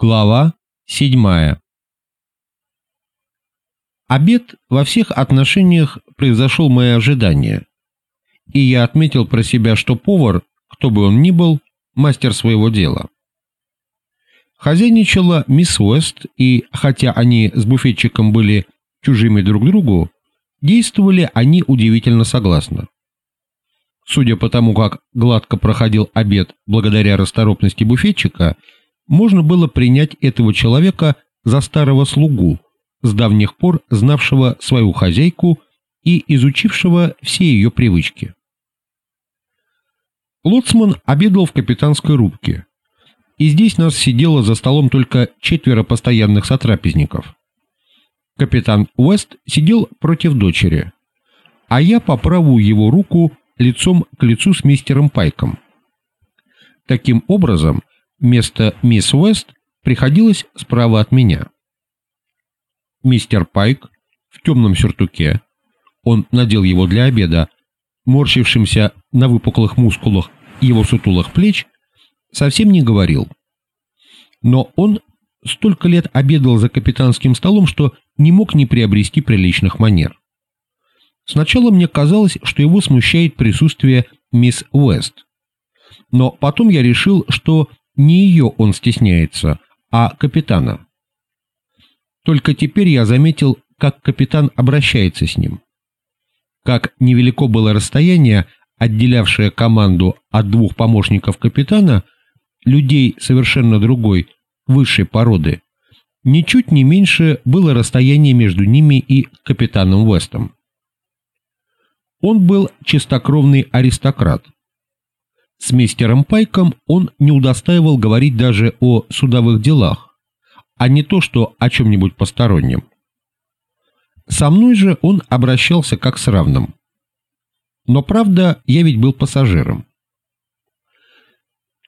Глава 7. Обед во всех отношениях превзошел мои ожидания, и я отметил про себя, что повар, кто бы он ни был, мастер своего дела. Хозяйничала мисс Уэст, и хотя они с буфетчиком были чужими друг другу, действовали они удивительно согласно. Судя по тому, как гладко проходил обед благодаря расторопности буфетчика – можно было принять этого человека за старого слугу, с давних пор знавшего свою хозяйку и изучившего все ее привычки. Лоцман обедал в капитанской рубке, и здесь нас сидело за столом только четверо постоянных сотрапезников. Капитан Уэст сидел против дочери, а я по правую его руку лицом к лицу с мистером Пайком. Таким образом, Место мисс Уэст приходилось справа от меня. Мистер Пайк в темном сюртуке, он надел его для обеда, морщившимся на выпуклых мускулах его сутулых плеч, совсем не говорил. Но он столько лет обедал за капитанским столом, что не мог не приобрести приличных манер. Сначала мне казалось, что его смущает присутствие мисс Уэст. Но потом я решил, что не ее он стесняется, а капитана. Только теперь я заметил, как капитан обращается с ним. Как невелико было расстояние, отделявшее команду от двух помощников капитана, людей совершенно другой, высшей породы, ничуть не меньше было расстояние между ними и капитаном Уэстом. Он был чистокровный аристократ, с мистером Пайком он не удостаивал говорить даже о судовых делах, а не то, что о чем-нибудь постороннем. Со мной же он обращался как с равным. Но правда, я ведь был пассажиром.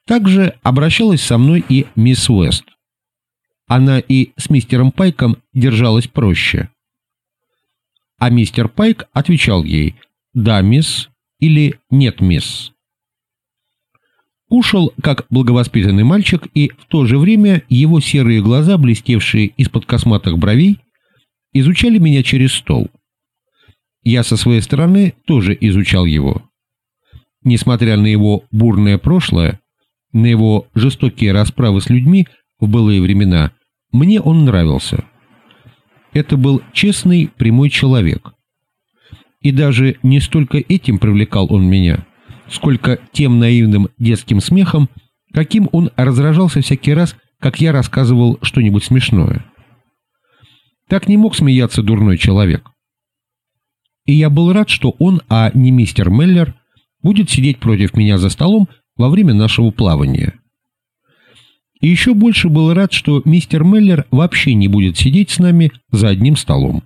Также обращалась со мной и мисс Уэст. Она и с мистером Пайком держалась проще. А мистер Пайк отвечал ей «Да, мисс» или «Нет, мисс». Кушал, как благовоспитанный мальчик, и в то же время его серые глаза, блестевшие из-под косматых бровей, изучали меня через стол. Я со своей стороны тоже изучал его. Несмотря на его бурное прошлое, на его жестокие расправы с людьми в былые времена, мне он нравился. Это был честный, прямой человек. И даже не столько этим привлекал он меня – сколько тем наивным детским смехом, каким он разражался всякий раз, как я рассказывал что-нибудь смешное. Так не мог смеяться дурной человек. И я был рад, что он, а не мистер Меллер, будет сидеть против меня за столом во время нашего плавания. И еще больше был рад, что мистер Меллер вообще не будет сидеть с нами за одним столом.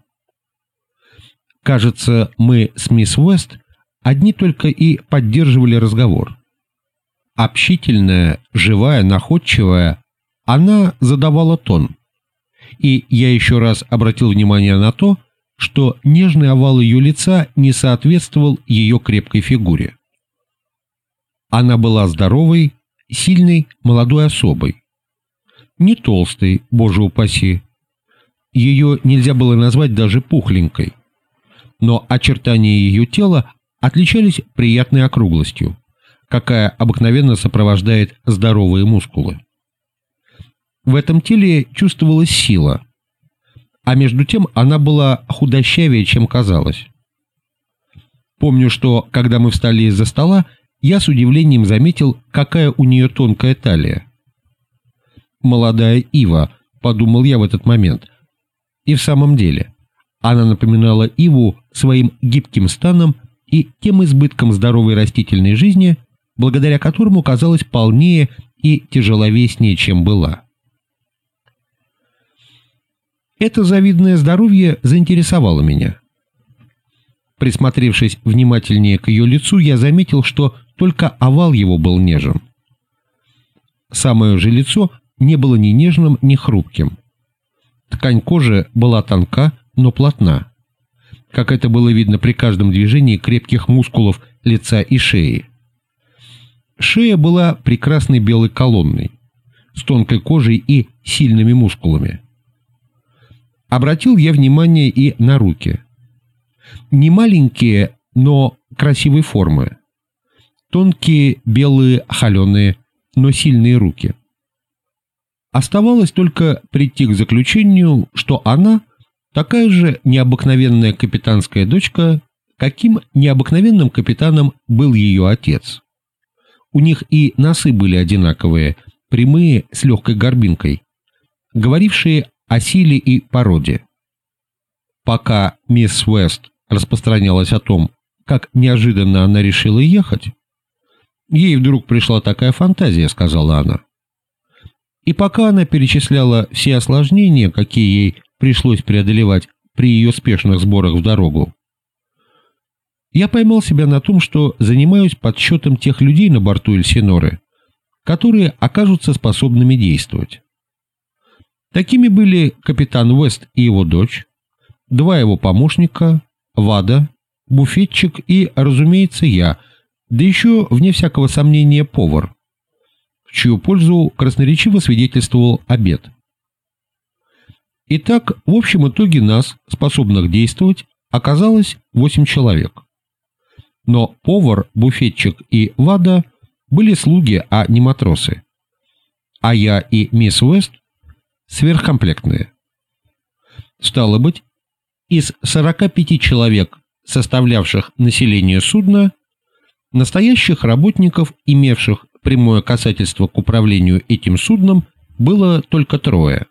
Кажется, мы с мисс Уэст Одни только и поддерживали разговор. Общительная, живая, находчивая, она задавала тон. И я еще раз обратил внимание на то, что нежный овал ее лица не соответствовал ее крепкой фигуре. Она была здоровой, сильной, молодой особой. Не толстой, боже упаси. Ее нельзя было назвать даже пухленькой. Но очертания ее тела отличались приятной округлостью, какая обыкновенно сопровождает здоровые мускулы. В этом теле чувствовалась сила, а между тем она была худощавее, чем казалось. Помню, что, когда мы встали из-за стола, я с удивлением заметил, какая у нее тонкая талия. «Молодая Ива», — подумал я в этот момент. И в самом деле, она напоминала Иву своим гибким станом и тем избытком здоровой растительной жизни, благодаря которому казалась полнее и тяжеловеснее, чем была. Это завидное здоровье заинтересовало меня. Присмотревшись внимательнее к ее лицу, я заметил, что только овал его был нежен. Самое же лицо не было ни нежным, ни хрупким. Ткань кожи была тонка, но плотна как это было видно при каждом движении крепких мускулов лица и шеи. Шея была прекрасной белой колонной. с тонкой кожей и сильными мускулами. Обратил я внимание и на руки. Не маленькие, но красивой формы. Тонкие, белые, холеные, но сильные руки. Оставалось только прийти к заключению, что она такая же необыкновенная капитанская дочка, каким необыкновенным капитаном был ее отец. У них и носы были одинаковые, прямые с легкой горбинкой, говорившие о силе и породе. Пока мисс Уэст распространялась о том, как неожиданно она решила ехать, ей вдруг пришла такая фантазия, сказала она. И пока она перечисляла все осложнения, какие ей пришлось преодолевать при ее спешных сборах в дорогу, я поймал себя на том, что занимаюсь подсчетом тех людей на борту Эльсиноры, которые окажутся способными действовать. Такими были капитан Уэст и его дочь, два его помощника, Вада, буфетчик и, разумеется, я, да еще, вне всякого сомнения, повар, в чью пользу красноречиво свидетельствовал обед. Итак, в общем итоге нас, способных действовать, оказалось восемь человек. Но повар, буфетчик и Вада были слуги, а не матросы. А я и мисс Уэст сверхкомплектные. Стало быть, из 45 человек, составлявших население судна, настоящих работников, имевших прямое касательство к управлению этим судном, было только трое.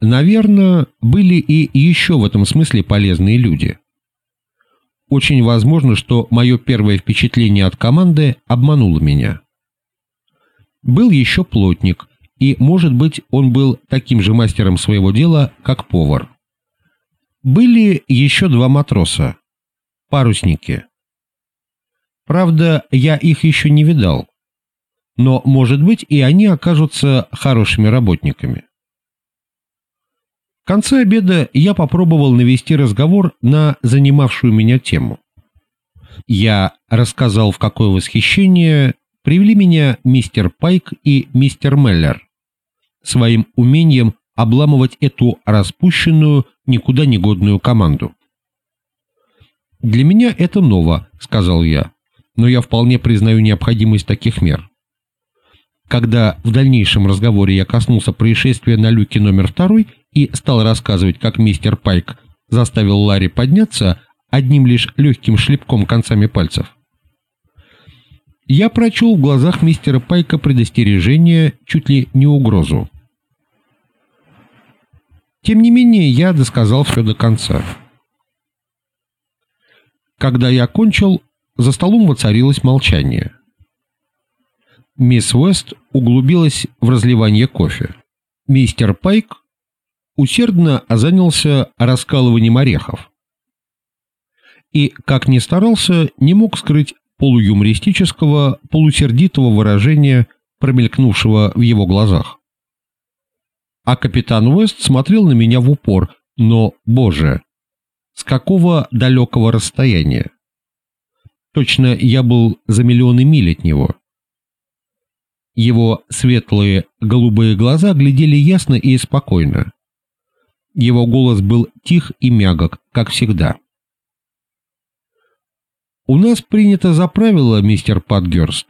Наверное, были и еще в этом смысле полезные люди. Очень возможно, что мое первое впечатление от команды обмануло меня. Был еще плотник, и, может быть, он был таким же мастером своего дела, как повар. Были еще два матроса, парусники. Правда, я их еще не видал, но, может быть, и они окажутся хорошими работниками. Конце обеда я попробовал навести разговор на занимавшую меня тему. Я рассказал, в какое восхищение привели меня мистер Пайк и мистер Меллер своим умением обламывать эту распущенную, никуда не годную команду. «Для меня это ново», — сказал я, — «но я вполне признаю необходимость таких мер». Когда в дальнейшем разговоре я коснулся происшествия на люке номер второй и стал рассказывать, как мистер Пайк заставил Ларри подняться одним лишь легким шлепком концами пальцев, я прочел в глазах мистера Пайка предостережение, чуть ли не угрозу. Тем не менее, я досказал все до конца. Когда я кончил, за столом воцарилось молчание. Мисс Уэст углубилась в разливание кофе. Мистер Пайк усердно занялся раскалыванием орехов. И, как ни старался, не мог скрыть полуюмористического, полусердитого выражения, промелькнувшего в его глазах. А капитан Уэст смотрел на меня в упор, но, боже, с какого далекого расстояния? Точно я был за миллионы миль от него. Его светлые голубые глаза глядели ясно и спокойно. Его голос был тих и мягок, как всегда. У нас принято за правило, мистер Патгерст,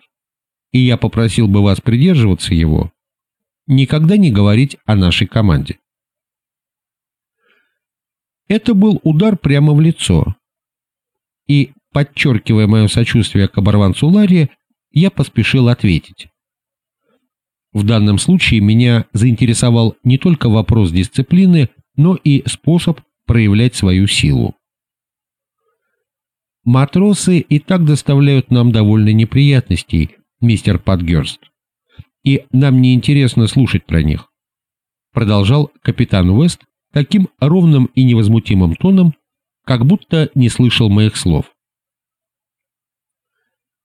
и я попросил бы вас придерживаться его, никогда не говорить о нашей команде. Это был удар прямо в лицо. И, подчеркивая мое сочувствие к оборванцу Ларри, я поспешил ответить. В данном случае меня заинтересовал не только вопрос дисциплины, но и способ проявлять свою силу. Матросы и так доставляют нам довольно неприятностей, мистер Патгерст. И нам не интересно слушать про них. Продолжал капитан Уэст таким ровным и невозмутимым тоном, как будто не слышал моих слов.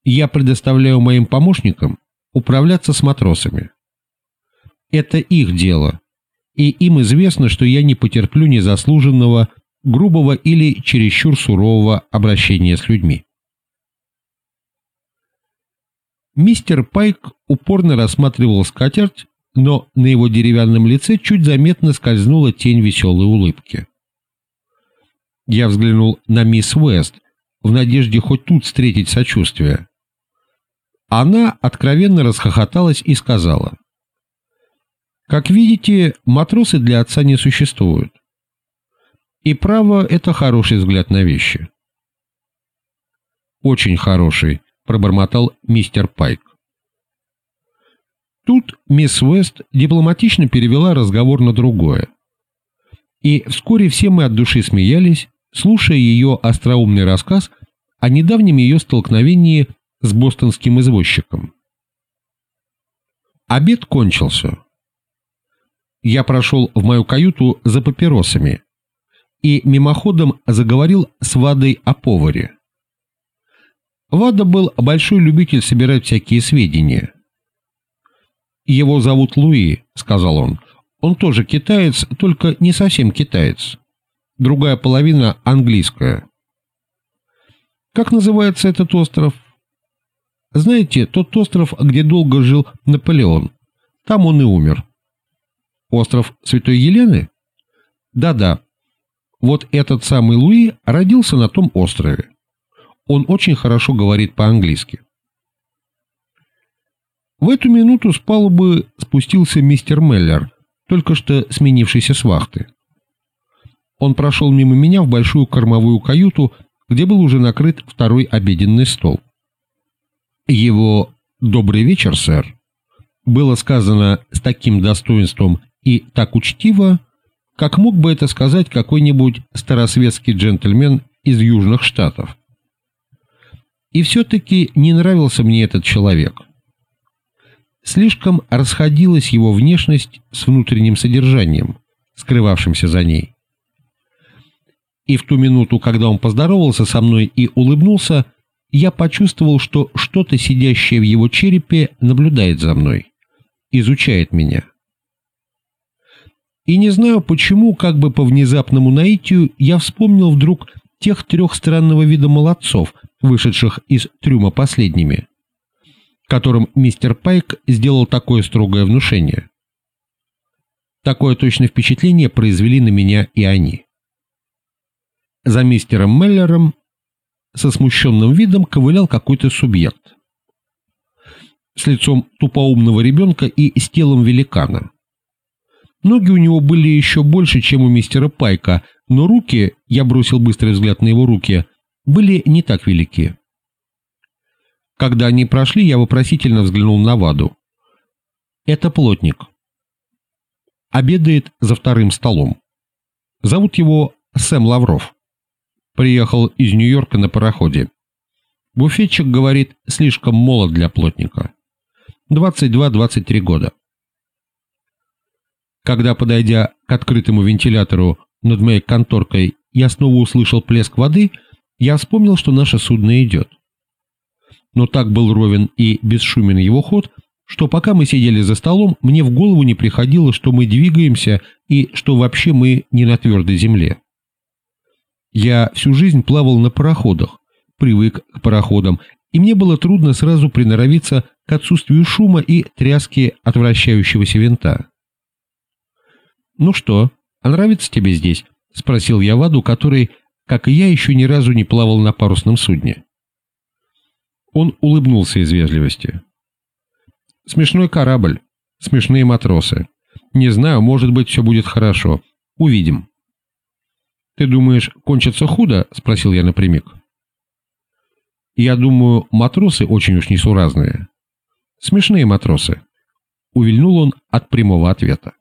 Я предоставляю моим помощникам управляться с матросами. Это их дело, и им известно, что я не потерплю незаслуженного грубого или чересчур сурового обращения с людьми. Мистер Пайк упорно рассматривал скатерть, но на его деревянном лице чуть заметно скользнула тень веселой улыбки. Я взглянул на мисс Уэст в надежде хоть тут встретить сочувствие. Она откровенно расхохоталась и сказала, «Как видите, матросы для отца не существуют. И право — это хороший взгляд на вещи». «Очень хороший», — пробормотал мистер Пайк. Тут мисс Уэст дипломатично перевела разговор на другое. И вскоре все мы от души смеялись, слушая ее остроумный рассказ о недавнем ее столкновении с бостонским извозчиком. Обед кончился. Я прошел в мою каюту за папиросами и мимоходом заговорил с Вадой о поваре. Вада был большой любитель собирать всякие сведения. «Его зовут Луи», — сказал он. «Он тоже китаец, только не совсем китаец. Другая половина английская». «Как называется этот остров?» «Знаете, тот остров, где долго жил Наполеон. Там он и умер». «Остров Святой Елены?» «Да-да. Вот этот самый Луи родился на том острове. Он очень хорошо говорит по-английски. В эту минуту с палубы спустился мистер Меллер, только что сменившийся с вахты. Он прошел мимо меня в большую кормовую каюту, где был уже накрыт второй обеденный стол. Его «добрый вечер, сэр» было сказано с таким достоинством и так учтиво, как мог бы это сказать какой-нибудь старосветский джентльмен из Южных Штатов. И все-таки не нравился мне этот человек. Слишком расходилась его внешность с внутренним содержанием, скрывавшимся за ней. И в ту минуту, когда он поздоровался со мной и улыбнулся, я почувствовал, что что-то, сидящее в его черепе, наблюдает за мной, изучает меня. И не знаю почему, как бы по внезапному наитию, я вспомнил вдруг тех трех странного вида молодцов, вышедших из трюма последними, которым мистер Пайк сделал такое строгое внушение. Такое точное впечатление произвели на меня и они. За мистером Меллером со смущенным видом ковылял какой-то субъект. С лицом тупоумного ребенка и с телом великана. Ноги у него были еще больше, чем у мистера Пайка, но руки, я бросил быстрый взгляд на его руки, были не так велики. Когда они прошли, я вопросительно взглянул на Ваду. Это плотник. Обедает за вторым столом. Зовут его Сэм Лавров. Приехал из Нью-Йорка на пароходе. Буфетчик говорит, слишком молод для плотника. 22-23 года. Когда, подойдя к открытому вентилятору над моей конторкой, я снова услышал плеск воды, я вспомнил, что наше судно идет. Но так был ровен и бесшумен его ход, что пока мы сидели за столом, мне в голову не приходило, что мы двигаемся и что вообще мы не на твердой земле. Я всю жизнь плавал на пароходах, привык к пароходам, и мне было трудно сразу приноровиться к отсутствию шума и тряски от вращающегося винта. «Ну что, а нравится тебе здесь?» — спросил я Ваду, который, как и я, еще ни разу не плавал на парусном судне. Он улыбнулся из вежливости. «Смешной корабль, смешные матросы. Не знаю, может быть, все будет хорошо. Увидим». «Ты думаешь, кончится худо?» — спросил я напрямик. «Я думаю, матросы очень уж несуразные. Смешные матросы». Увильнул он от прямого ответа.